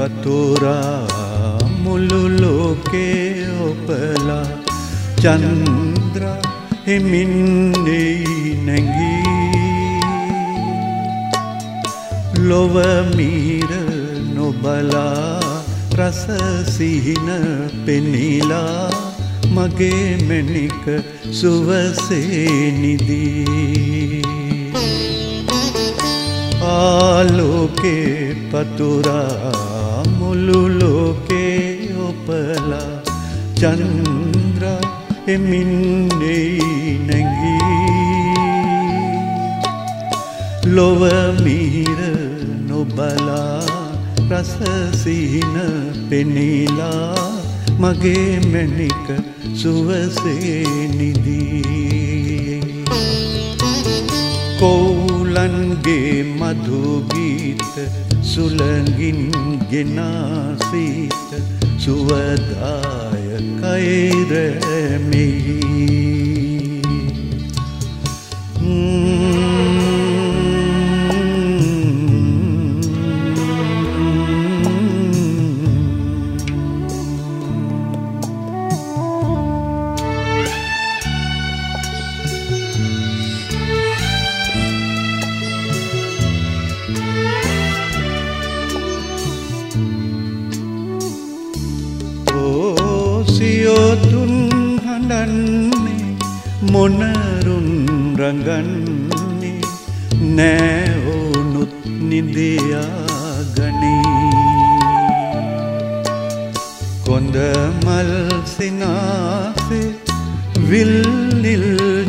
ආලෝකේ පතුරා මුළු ලෝකේ ඔපලා චන්ද්‍ර හිමින්නෙයි නැගී. ලොවමීර නොබලා රසසිහින පෙනිලා මගේ මැනික සුවසේනිදී ආලෝකේ පතුරා මුළු ලෝකේ ඔපලා චන්ද්‍ර එමින්නෙයි නැගී ලොවමීර නොබලා රසසිහින පෙනිලා මගේ මැනික සුවසේනිදී කෝලන්ගේ මධුගීත සුළඟින් ගෙනාසීත සුවදාය කයිරැමෙහි හඬන්නේ මොනරුන් රඟන්නේ නෑඔනුත් නිදයා ගනී කොඳමල් සිනාසේ විල්නිල්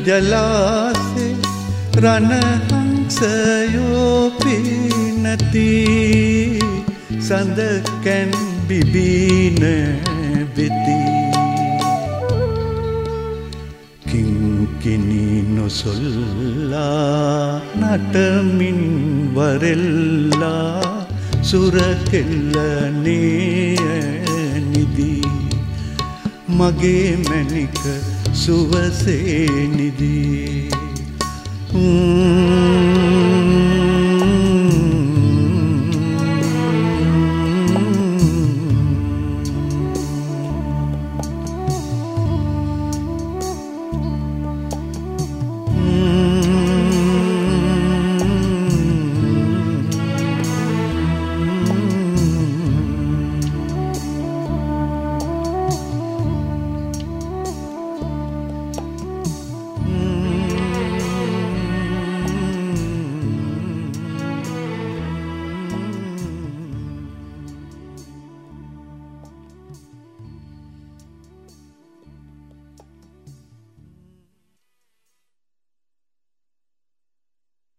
ජලාසේ රණහංසයෝපිනති සඳකැන් බිබීනෑ වෙති. කිංකිනි නොසොල්ලා නටමින් වරෙල්ලා සුරකෙල්ලනේ නිදී මගේ මැනික සුවසේ නිදී Mm-hmm.